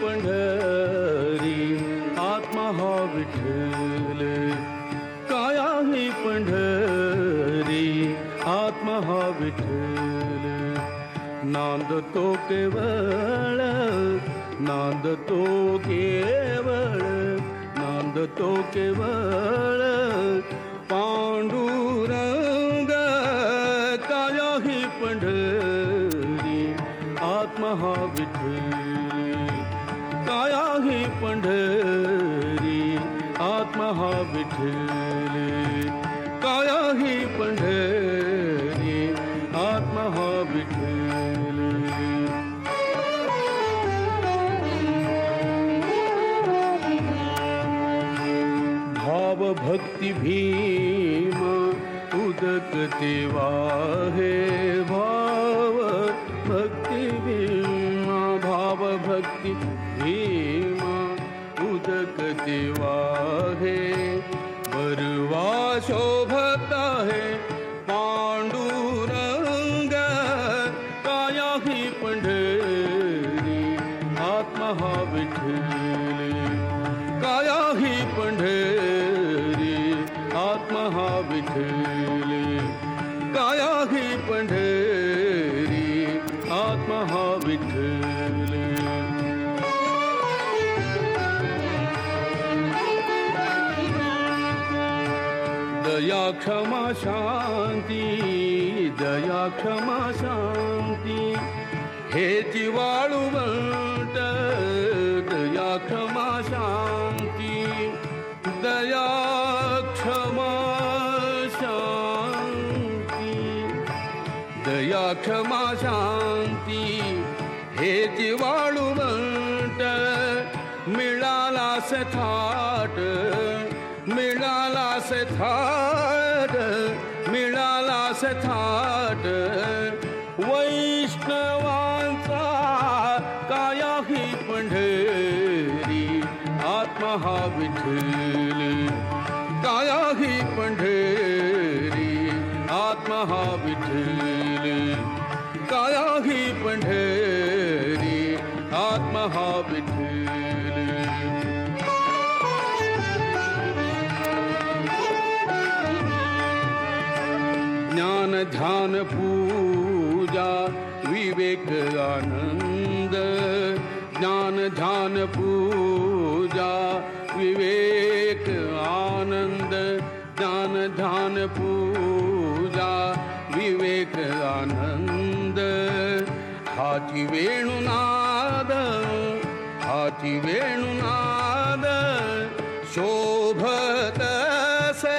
पंढरी आत्मा हा विठ्ठल. नांदतो तो केवल केवळ नांदतो केवल। पांडुरंग काया ही पंढरी, आत्मा हा विठ्ठल। काया ही पंढरी, आत्मा हा विठ्ठल। काया ही पंढरी भक्ति भीम, उदक देवा हे भाव भक्ति भीमा, भाव भक्ति भीमा, उदक देवा हे। बरवा शोभता है पांडुरंग, काया ही पंढरी, आत्मा विठ्ठल। काया ही पंढरी आत्मा हा विठ्ठल काया ही पंढरी, आत्मा हा विठ्ठल दया, क्षमा, शांति, दया, क्षमा, शांति, हे जिवाळुवंट दया दया क्षमा शांती हे जिवाळुवंट मिळाला थाट मिळाला थाट मिळाला थाट. वैष्णवांचा काया ही पंढरी, आत्मा हा विठ्ठल. काया ही पंढरी. आत्मा हा काया ही पंढरी आत्मा हा ज्ञान, ध्यान, पूजा विवेक आनंद ज्ञान, ध्यान, पूजा विवेक आनंद ज्ञान, ध्यान विवेक आनंद। हाथी वेणुनाद हाथी वेणुनाद, शोभत से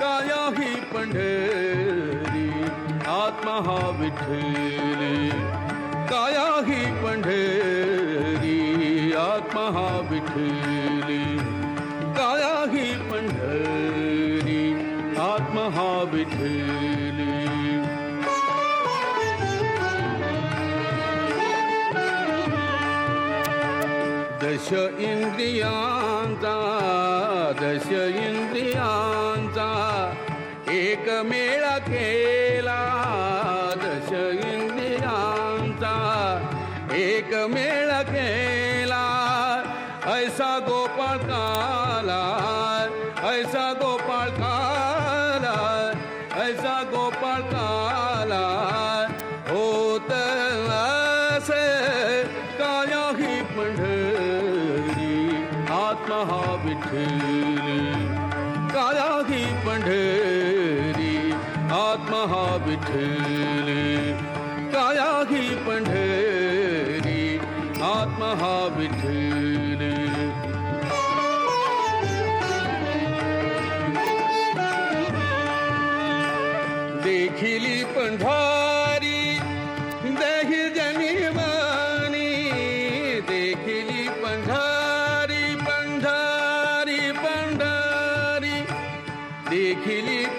काया ही पंढरी, आत्मा हा काया ही पंढरी, आत्मा हा काया ही पंढरी, आत्मा हा दश इंद्रियांचा दश इंद्रियांचा एक मेळा केला. दश इंद्रियांचा एक मेळा केला. ऐसा गोपाळ काला ऐसा गो हा विठ्ठल काया ही पंढरी, आत्मा हा विठ्ठल. काया ही पंढरी, आत्मा हा विठ्ठल. देखिली पंढारी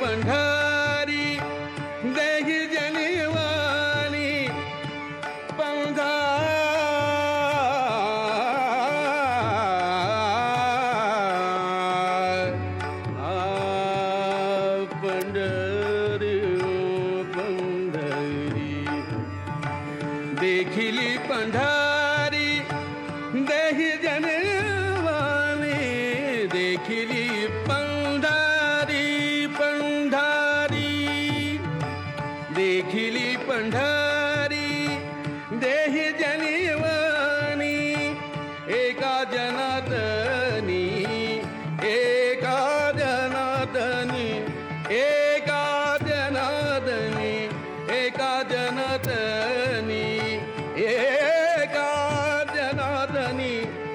पंधारी देह जनवानी पंधार। पंड जनातनी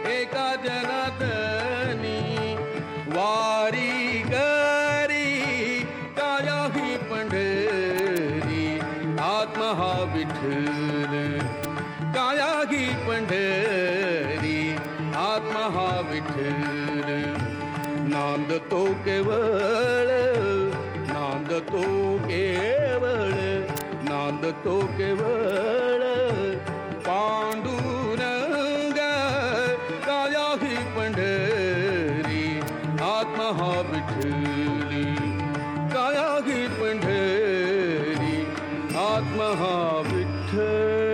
एका जनातनी वारी काया ही विठ्ठल। काया ही नांदतो केवळ नांदतो केवळ नांदतो केवळ. पांडुरंग काया ही पंढरी, आत्मा हा काया ही पंढरी, आत्मा हा विठ्ठल.